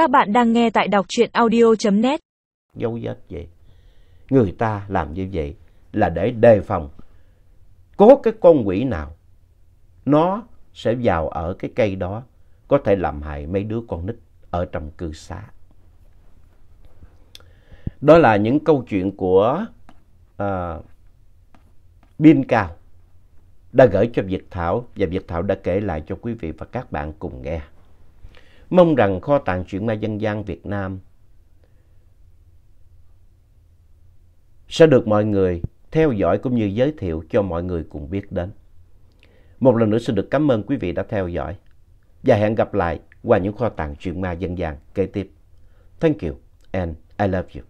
Các bạn đang nghe tại đọc truyện audio.net. Dấu vết vậy. Người ta làm như vậy là để đề phòng. Có cái con quỷ nào nó sẽ vào ở cái cây đó có thể làm hại mấy đứa con nít ở trong cư xá. Đó là những câu chuyện của à, uh, Biên Cao đã gửi cho Việt Thảo và Việt Thảo đã kể lại cho quý vị và các bạn cùng nghe. Mong rằng kho tàng truyện ma dân gian Việt Nam sẽ được mọi người theo dõi cũng như giới thiệu cho mọi người cùng biết đến. Một lần nữa xin được cảm ơn quý vị đã theo dõi và hẹn gặp lại qua những kho tàng truyện ma dân gian kế tiếp. Thank you and I love you.